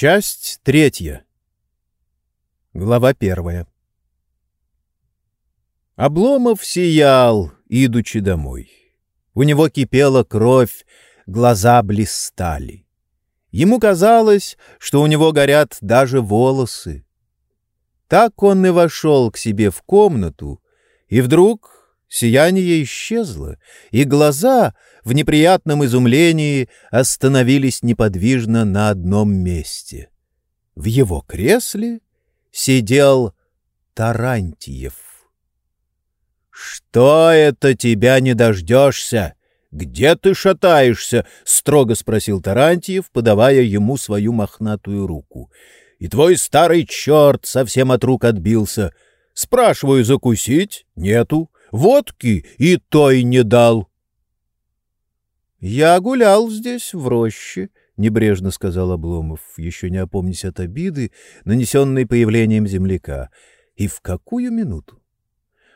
Часть третья. Глава первая. Обломов сиял, идучи домой. У него кипела кровь, глаза блистали. Ему казалось, что у него горят даже волосы. Так он и вошел к себе в комнату, и вдруг сияние исчезло, и глаза в неприятном изумлении остановились неподвижно на одном месте. В его кресле сидел Тарантиев. «Что это тебя не дождешься? Где ты шатаешься?» — строго спросил Тарантьев, подавая ему свою мохнатую руку. «И твой старый черт совсем от рук отбился. Спрашиваю, закусить? Нету. Водки и той не дал». «Я гулял здесь, в роще», — небрежно сказал Обломов, еще не опомнясь от обиды, нанесенной появлением земляка. «И в какую минуту?»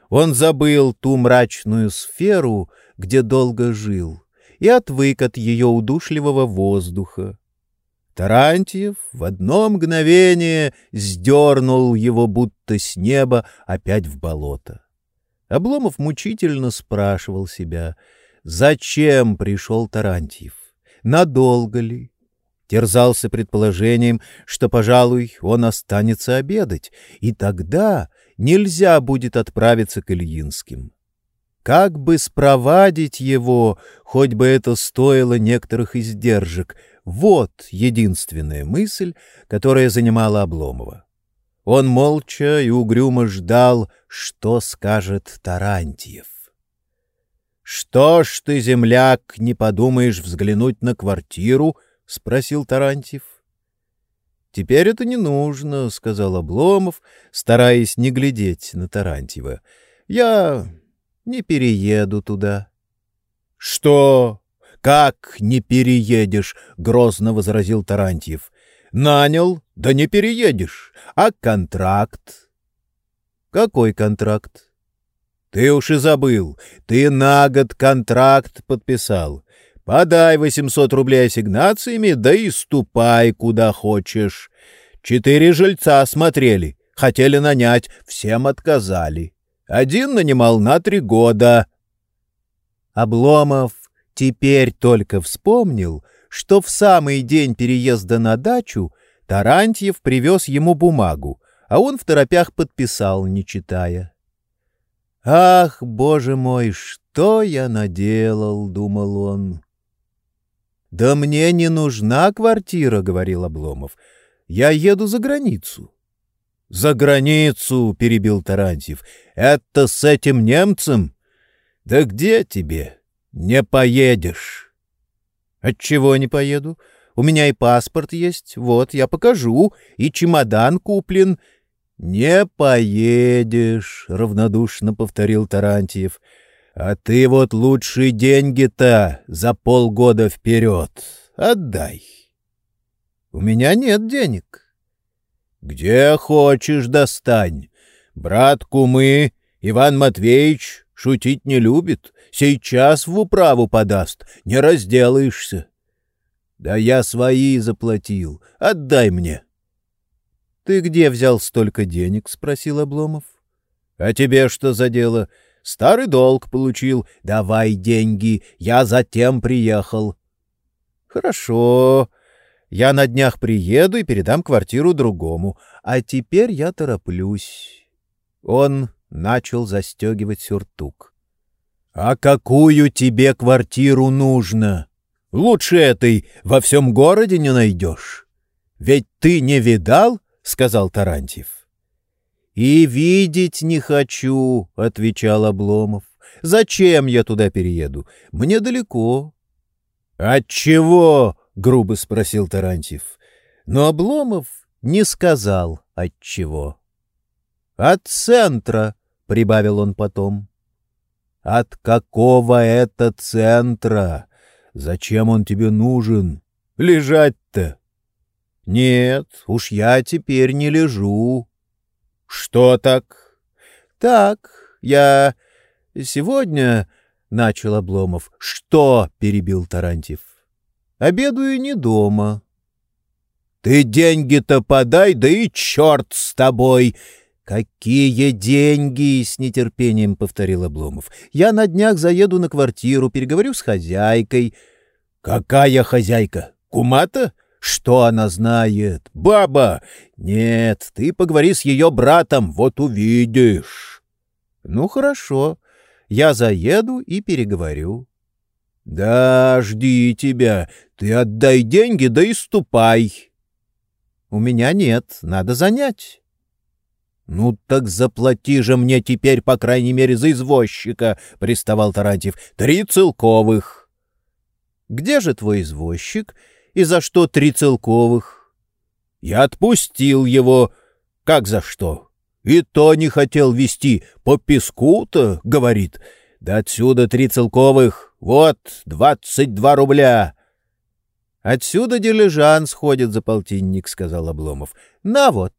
Он забыл ту мрачную сферу, где долго жил, и отвык от ее удушливого воздуха. Тарантьев в одно мгновение сдернул его будто с неба опять в болото. Обломов мучительно спрашивал себя, зачем пришел Тарантьев, надолго ли? Терзался предположением, что, пожалуй, он останется обедать, и тогда нельзя будет отправиться к Ильинским. Как бы спровадить его, хоть бы это стоило некоторых издержек, вот единственная мысль, которая занимала Обломова. Он молча и угрюмо ждал, что скажет Тарантьев. — Что ж ты, земляк, не подумаешь взглянуть на квартиру? — спросил Тарантьев. Теперь это не нужно, сказал Обломов, стараясь не глядеть на Тарантьева. Я не перееду туда. Что? Как не переедешь? грозно возразил Тарантьев. Нанял, да не переедешь. А контракт? Какой контракт? Ты уж и забыл. Ты на год контракт подписал. Подай 800 рублей ассигнациями, да и ступай куда хочешь. Четыре жильца смотрели, хотели нанять, всем отказали. Один нанимал на три года. Обломов теперь только вспомнил, что в самый день переезда на дачу Тарантьев привез ему бумагу, а он в торопях подписал, не читая. «Ах, боже мой, что я наделал!» — думал он. «Да мне не нужна квартира», — говорил Обломов. «Я еду за границу». «За границу», — перебил Тарантьев. «Это с этим немцем? Да где тебе? Не поедешь». «Отчего не поеду? У меня и паспорт есть, вот, я покажу, и чемодан куплен». «Не поедешь», — равнодушно повторил Тарантьев. А ты вот лучшие деньги-то за полгода вперед отдай. У меня нет денег. Где хочешь достань. Брат кумы Иван Матвеевич шутить не любит, сейчас в управу подаст, не разделаешься. Да я свои заплатил, отдай мне. — Ты где взял столько денег? — спросил Обломов. — А тебе что за дело? — Старый долг получил. Давай деньги, я затем приехал. Хорошо. Я на днях приеду и передам квартиру другому. А теперь я тороплюсь. Он начал застегивать сюртук. А какую тебе квартиру нужно? Лучше этой во всем городе не найдешь. Ведь ты не видал, — сказал Тарантьев. «И видеть не хочу», — отвечал Обломов. «Зачем я туда перееду? Мне далеко». «От чего?» — грубо спросил Тарантьев. Но Обломов не сказал от чего. «От центра», — прибавил он потом. «От какого это центра? Зачем он тебе нужен? Лежать-то?» «Нет, уж я теперь не лежу. Что так? Так, я сегодня начал Обломов. Что? перебил Тарантьев. Обедаю не дома. Ты деньги-то подай, да и черт с тобой!» «Какие деньги?» — с нетерпением повторил Обломов. «Я на днях заеду на квартиру, переговорю с хозяйкой». «Какая хозяйка? Кумата? Что она знает? Баба! Нет, ты поговори с ее братом, вот увидишь». «Ну, хорошо. Я заеду и переговорю». «Да, жди тебя. Ты отдай деньги, да и ступай». «У меня нет, надо занять». «Ну так заплати же мне теперь, по крайней мере, за извозчика», — приставал Тарантьев. «Три целковых». «Где же твой извозчик? И за что три целковых?» «Я отпустил его. Как за что? И то не хотел вести. По песку-то, — говорит. Да отсюда три целковых. Вот, двадцать два рубля». «Отсюда дилижанс ходит за полтинник», — сказал Обломов. «На вот».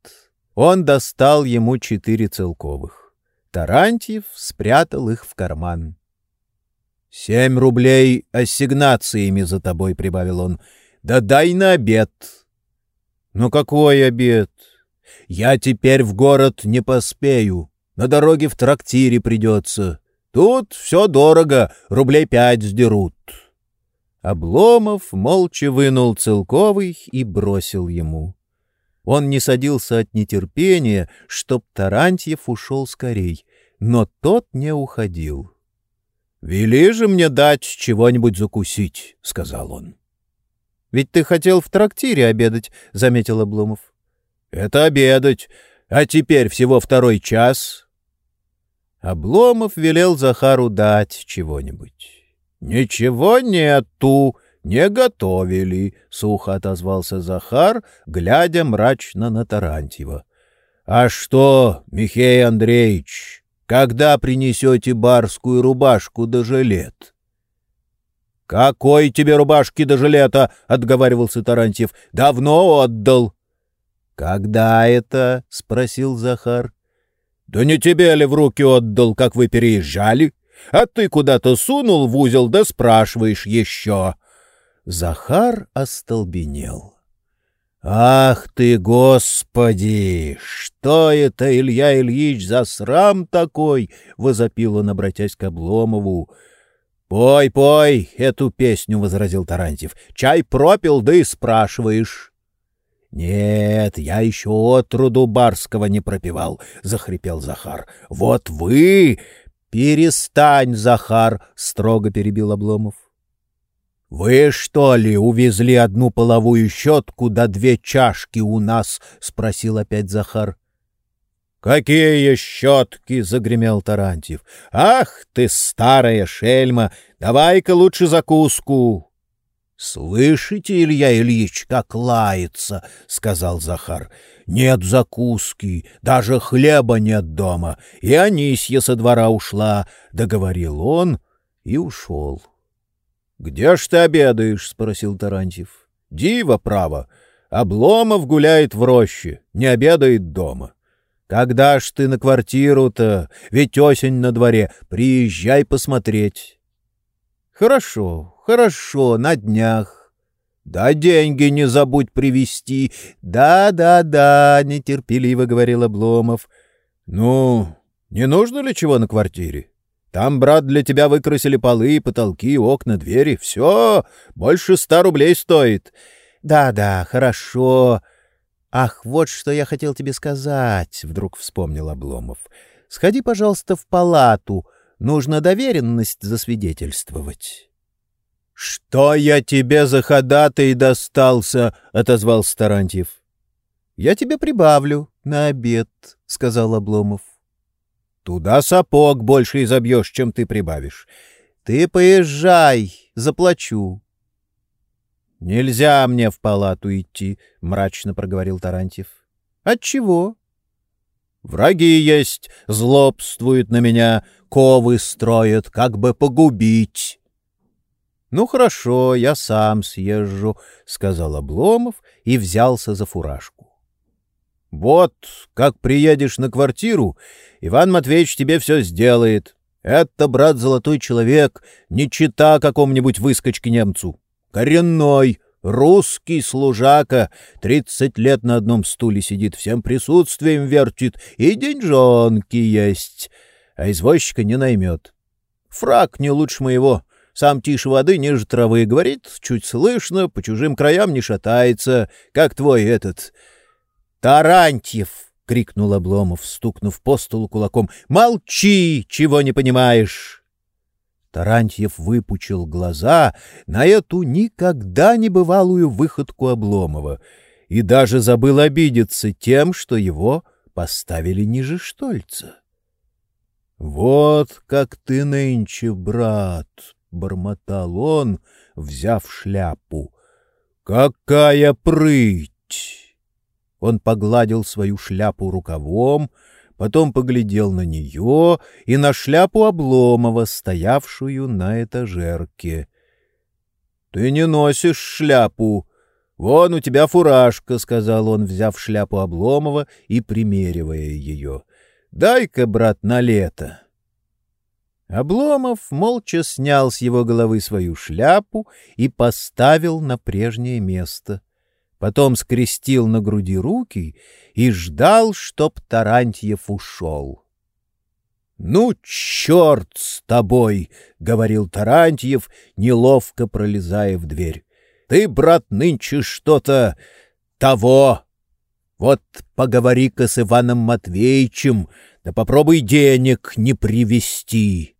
Он достал ему четыре целковых. Тарантьев спрятал их в карман. — Семь рублей ассигнациями за тобой, — прибавил он. — Да дай на обед. — Ну какой обед? Я теперь в город не поспею. На дороге в трактире придется. Тут все дорого, рублей пять сдерут. Обломов молча вынул целковый и бросил ему. Он не садился от нетерпения, чтоб Тарантьев ушел скорей, но тот не уходил. — Вели же мне дать чего-нибудь закусить, — сказал он. — Ведь ты хотел в трактире обедать, — заметил Обломов. — Это обедать, а теперь всего второй час. Обломов велел Захару дать чего-нибудь. — Ничего нету, «Не готовили», — сухо отозвался Захар, глядя мрачно на Тарантьева. «А что, Михей Андреевич, когда принесете барскую рубашку да жилет?» «Какой тебе рубашки да жилета?» — отговаривался Тарантьев. «Давно отдал». «Когда это?» — спросил Захар. «Да не тебе ли в руки отдал, как вы переезжали? А ты куда-то сунул в узел да спрашиваешь еще». Захар остолбенел. «Ах ты, Господи! Что это, Илья Ильич, за срам такой?» — возопил он, обратясь к Обломову. «Пой, пой эту песню», — возразил Тарантьев. «Чай пропил, да и спрашиваешь». «Нет, я еще от труду барского не пропивал», — захрипел Захар. «Вот вы...» «Перестань, Захар!» — строго перебил Обломов. «Вы, что ли, увезли одну половую щетку да две чашки у нас?» — спросил опять Захар. «Какие щетки!» — загремел Тарантьев. «Ах ты, старая шельма! Давай-ка лучше закуску!» «Слышите, Илья Ильич, как лается?» — сказал Захар. «Нет закуски, даже хлеба нет дома, и Анисья со двора ушла», — договорил он и ушел. «Где ж ты обедаешь?» — спросил Тарантьев. «Диво, право. Обломов гуляет в роще, не обедает дома. Когда ж ты на квартиру-то? Ведь осень на дворе. Приезжай посмотреть». «Хорошо, хорошо, на днях». «Да деньги не забудь привезти. Да-да-да», — нетерпеливо говорил Обломов. «Ну, не нужно ли чего на квартире?» Там, брат, для тебя выкрасили полы, потолки, окна, двери. Все, больше ста рублей стоит. Да-да, хорошо. Ах, вот что я хотел тебе сказать, — вдруг вспомнил Обломов. Сходи, пожалуйста, в палату. Нужно доверенность засвидетельствовать. — Что я тебе за ходатай достался? — отозвался Тарантьев. — Я тебе прибавлю на обед, — сказал Обломов. Туда сапог больше изобьешь, чем ты прибавишь. Ты поезжай, заплачу. — Нельзя мне в палату идти, — мрачно проговорил Тарантьев. — Отчего? — Враги есть, злобствуют на меня, ковы строят, как бы погубить. — Ну, хорошо, я сам съезжу, — сказал Обломов и взялся за фуражку. Вот, как приедешь на квартиру, Иван Матвеевич тебе все сделает. Это, брат, золотой человек, не чита какому-нибудь выскочке немцу. Коренной, Русский служака, тридцать лет на одном стуле сидит, всем присутствием вертит, и деньжонки есть, а извозчика не наймет. Фраг не лучше моего, сам тише воды, ниже травы, говорит, чуть слышно, по чужим краям не шатается, как твой этот... Тарантьев! — крикнул Обломов, стукнув по столу кулаком. «Молчи, чего не понимаешь!» Тарантьев выпучил глаза на эту никогда не бывалую выходку Обломова и даже забыл обидеться тем, что его поставили ниже Штольца. — Вот как ты нынче, брат! — бормотал он, взяв шляпу. — Какая прыть! Он погладил свою шляпу рукавом, — потом поглядел на нее и на шляпу Обломова, стоявшую на этажерке. — Ты не носишь шляпу. Вон у тебя фуражка, — сказал он, взяв шляпу Обломова и примеривая ее. — Дай-ка, брат, на лето. Обломов молча снял с его головы свою шляпу и поставил на прежнее место — потом скрестил на груди руки и ждал, чтоб Тарантьев ушел. — Ну, черт с тобой! — говорил Тарантьев, неловко пролезая в дверь. — Ты, брат, нынче что-то того. Вот поговори-ка с Иваном Матвеевичем, да попробуй денег не привести.